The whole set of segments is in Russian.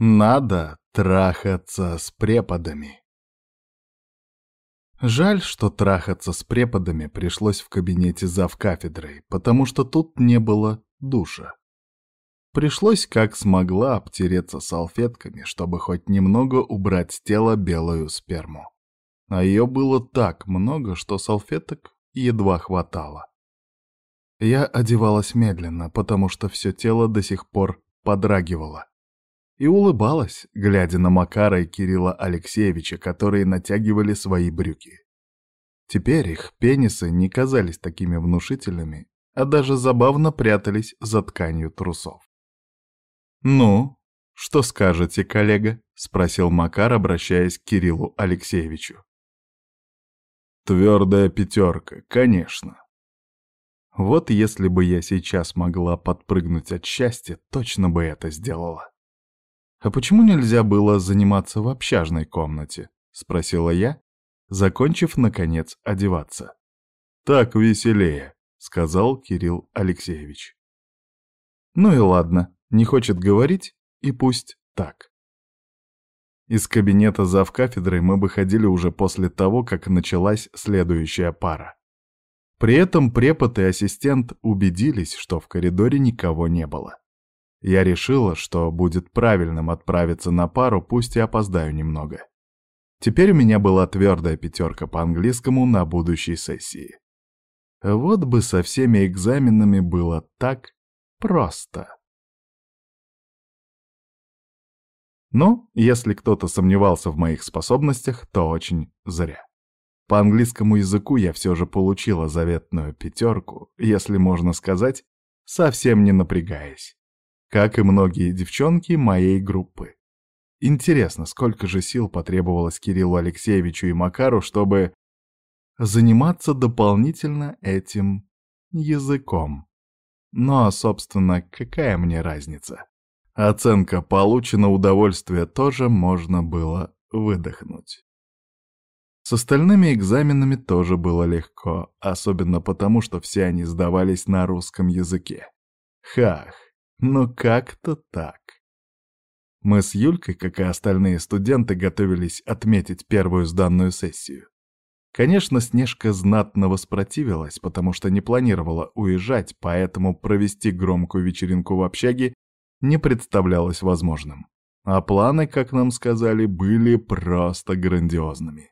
Надо трахаться с преподами. Жаль, что трахаться с преподами пришлось в кабинете зав кафедрой, потому что тут не было душа. Пришлось как смогла обтереться салфетками, чтобы хоть немного убрать с тела белую сперму. А ее было так много, что салфеток едва хватало. Я одевалась медленно, потому что все тело до сих пор подрагивало и улыбалась, глядя на Макара и Кирилла Алексеевича, которые натягивали свои брюки. Теперь их пенисы не казались такими внушительными, а даже забавно прятались за тканью трусов. «Ну, что скажете, коллега?» — спросил Макар, обращаясь к Кириллу Алексеевичу. «Твердая пятерка, конечно». Вот если бы я сейчас могла подпрыгнуть от счастья, точно бы это сделала. «А почему нельзя было заниматься в общажной комнате?» — спросила я, закончив, наконец, одеваться. «Так веселее», — сказал Кирилл Алексеевич. «Ну и ладно, не хочет говорить, и пусть так». Из кабинета завкафедрой мы выходили уже после того, как началась следующая пара. При этом препод и ассистент убедились, что в коридоре никого не было. Я решила, что будет правильным отправиться на пару, пусть и опоздаю немного. Теперь у меня была твердая пятерка по английскому на будущей сессии. Вот бы со всеми экзаменами было так просто. Но если кто-то сомневался в моих способностях, то очень зря. По английскому языку я все же получила заветную пятерку, если можно сказать, совсем не напрягаясь как и многие девчонки моей группы. Интересно, сколько же сил потребовалось Кириллу Алексеевичу и Макару, чтобы заниматься дополнительно этим языком. Ну а, собственно, какая мне разница? Оценка получена, удовольствие тоже можно было выдохнуть. С остальными экзаменами тоже было легко, особенно потому, что все они сдавались на русском языке. Хах, но как-то так. Мы с Юлькой, как и остальные студенты, готовились отметить первую сданную сессию. Конечно, Снежка знатно воспротивилась, потому что не планировала уезжать, поэтому провести громкую вечеринку в общаге не представлялось возможным. А планы, как нам сказали, были просто грандиозными.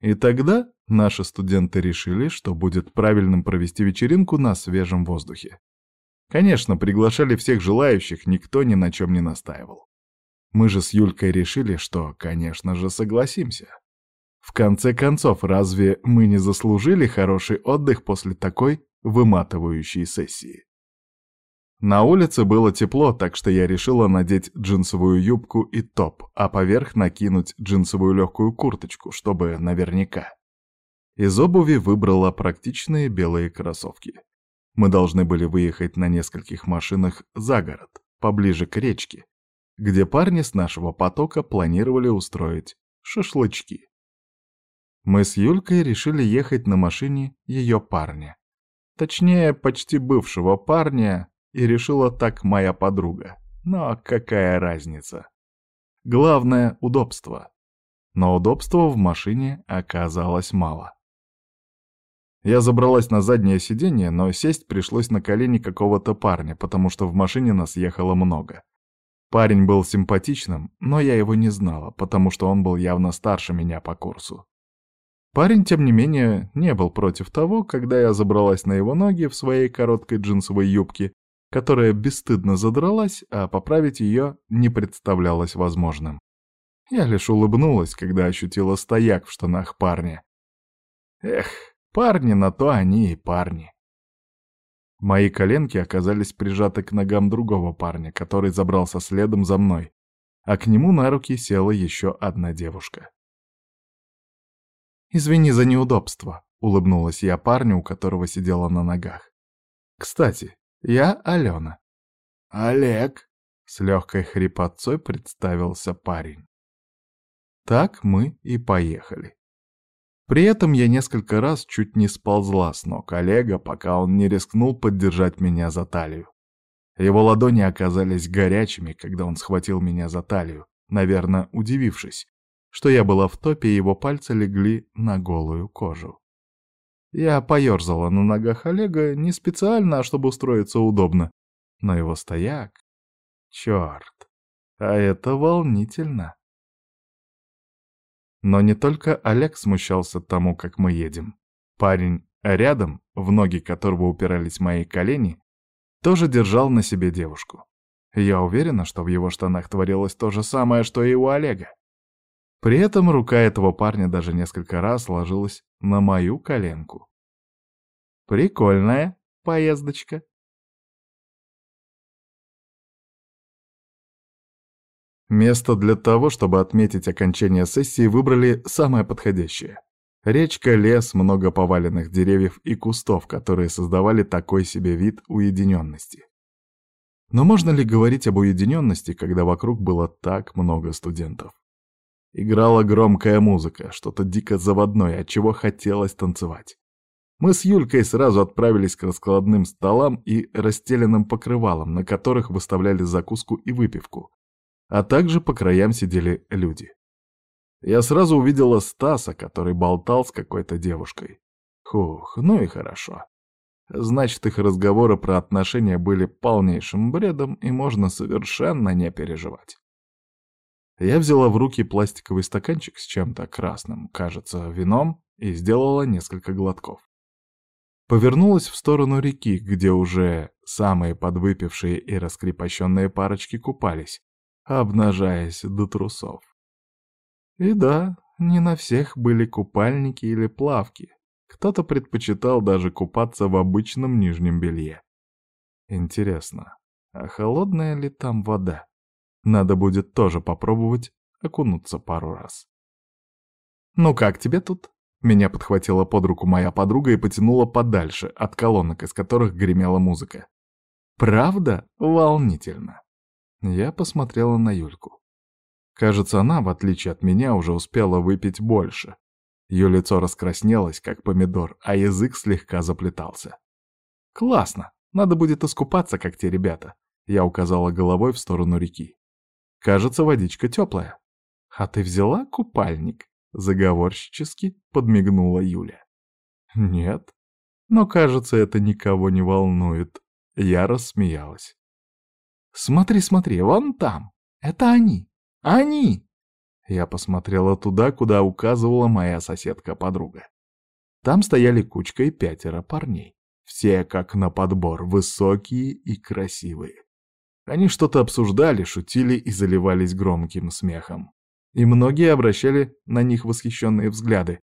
И тогда наши студенты решили, что будет правильным провести вечеринку на свежем воздухе. Конечно, приглашали всех желающих, никто ни на чем не настаивал. Мы же с Юлькой решили, что, конечно же, согласимся. В конце концов, разве мы не заслужили хороший отдых после такой выматывающей сессии? На улице было тепло, так что я решила надеть джинсовую юбку и топ, а поверх накинуть джинсовую легкую курточку, чтобы наверняка. Из обуви выбрала практичные белые кроссовки. Мы должны были выехать на нескольких машинах за город, поближе к речке, где парни с нашего потока планировали устроить шашлычки. Мы с Юлькой решили ехать на машине ее парня. Точнее, почти бывшего парня, и решила так моя подруга. Но какая разница? Главное — удобство. Но удобства в машине оказалось мало. Я забралась на заднее сиденье, но сесть пришлось на колени какого-то парня, потому что в машине нас ехало много. Парень был симпатичным, но я его не знала, потому что он был явно старше меня по курсу. Парень, тем не менее, не был против того, когда я забралась на его ноги в своей короткой джинсовой юбке, которая бесстыдно задралась, а поправить ее не представлялось возможным. Я лишь улыбнулась, когда ощутила стояк в штанах парня. Эх, Парни на то они и парни. Мои коленки оказались прижаты к ногам другого парня, который забрался следом за мной, а к нему на руки села еще одна девушка. «Извини за неудобство», — улыбнулась я парню, у которого сидела на ногах. «Кстати, я Алена». «Олег», — с легкой хрипотцой представился парень. Так мы и поехали. При этом я несколько раз чуть не сползла с ног Олега, пока он не рискнул поддержать меня за талию. Его ладони оказались горячими, когда он схватил меня за талию, наверное, удивившись, что я была в топе, и его пальцы легли на голую кожу. Я поерзала на ногах Олега не специально, а чтобы устроиться удобно. Но его стояк... Черт, а это волнительно. Но не только Олег смущался тому, как мы едем. Парень рядом, в ноги которого упирались мои колени, тоже держал на себе девушку. Я уверена, что в его штанах творилось то же самое, что и у Олега. При этом рука этого парня даже несколько раз ложилась на мою коленку. Прикольная поездочка. Место для того, чтобы отметить окончание сессии, выбрали самое подходящее. Речка, лес, много поваленных деревьев и кустов, которые создавали такой себе вид уединенности. Но можно ли говорить об уединенности, когда вокруг было так много студентов? Играла громкая музыка, что-то дико заводное, от чего хотелось танцевать. Мы с Юлькой сразу отправились к раскладным столам и расстеленным покрывалам, на которых выставляли закуску и выпивку, а также по краям сидели люди. Я сразу увидела Стаса, который болтал с какой-то девушкой. Хух, ну и хорошо. Значит, их разговоры про отношения были полнейшим бредом, и можно совершенно не переживать. Я взяла в руки пластиковый стаканчик с чем-то красным, кажется, вином, и сделала несколько глотков. Повернулась в сторону реки, где уже самые подвыпившие и раскрепощенные парочки купались, обнажаясь до трусов. И да, не на всех были купальники или плавки. Кто-то предпочитал даже купаться в обычном нижнем белье. Интересно, а холодная ли там вода? Надо будет тоже попробовать окунуться пару раз. «Ну как тебе тут?» Меня подхватила под руку моя подруга и потянула подальше от колонок, из которых гремела музыка. «Правда? Волнительно!» Я посмотрела на Юльку. Кажется, она, в отличие от меня, уже успела выпить больше. Ее лицо раскраснелось, как помидор, а язык слегка заплетался. «Классно! Надо будет искупаться, как те ребята!» Я указала головой в сторону реки. Кажется, водичка теплая. А ты взяла купальник? Заговорщически подмигнула Юля. Нет. Но, кажется, это никого не волнует. Я рассмеялась. Смотри, смотри, вон там. Это они. Они! Я посмотрела туда, куда указывала моя соседка-подруга. Там стояли кучкой пятеро парней. Все как на подбор, высокие и красивые. Они что-то обсуждали, шутили и заливались громким смехом. И многие обращали на них восхищенные взгляды,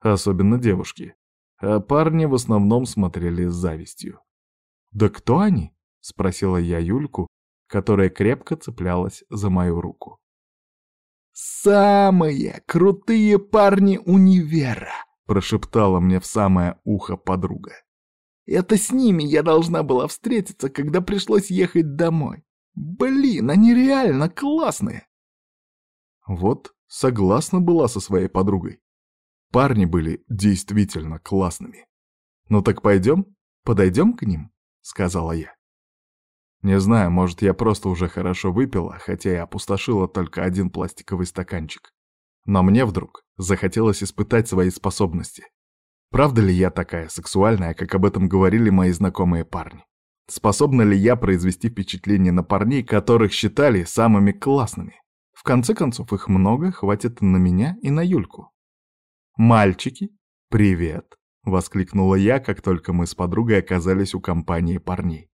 особенно девушки. А парни в основном смотрели с завистью. «Да кто они?» — спросила я Юльку, которая крепко цеплялась за мою руку. «Самые крутые парни универа!» — прошептала мне в самое ухо подруга. Это с ними я должна была встретиться, когда пришлось ехать домой. Блин, они реально классные. Вот, согласна была со своей подругой. Парни были действительно классными. «Ну так пойдем? Подойдем к ним?» — сказала я. Не знаю, может, я просто уже хорошо выпила, хотя и опустошила только один пластиковый стаканчик. Но мне вдруг захотелось испытать свои способности. Правда ли я такая сексуальная, как об этом говорили мои знакомые парни? Способна ли я произвести впечатление на парней, которых считали самыми классными? В конце концов, их много, хватит на меня и на Юльку. «Мальчики, привет!» — воскликнула я, как только мы с подругой оказались у компании парней.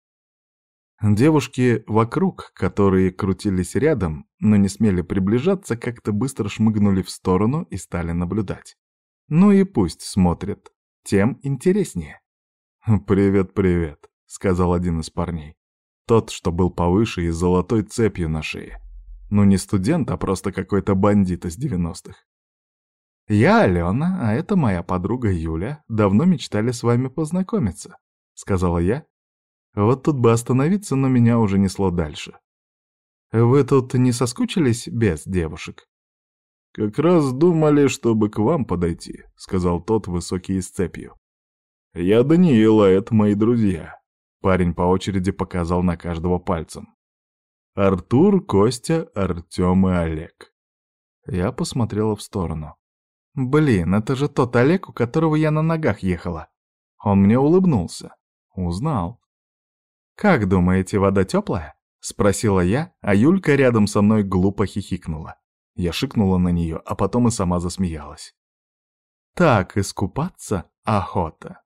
Девушки вокруг, которые крутились рядом, но не смели приближаться, как-то быстро шмыгнули в сторону и стали наблюдать. Ну и пусть смотрят, тем интереснее. «Привет, привет», — сказал один из парней. Тот, что был повыше и с золотой цепью на шее. Ну не студент, а просто какой-то бандит из девяностых. «Я Алена, а это моя подруга Юля. Давно мечтали с вами познакомиться», — сказала я. Вот тут бы остановиться, но меня уже несло дальше. «Вы тут не соскучились без девушек?» «Как раз думали, чтобы к вам подойти», — сказал тот, высокий с цепью. «Я Даниил, а это мои друзья». Парень по очереди показал на каждого пальцем. Артур, Костя, Артем и Олег. Я посмотрела в сторону. «Блин, это же тот Олег, у которого я на ногах ехала». Он мне улыбнулся. Узнал. «Как думаете, вода теплая?» — спросила я, а Юлька рядом со мной глупо хихикнула. Я шикнула на нее, а потом и сама засмеялась. «Так, искупаться охота».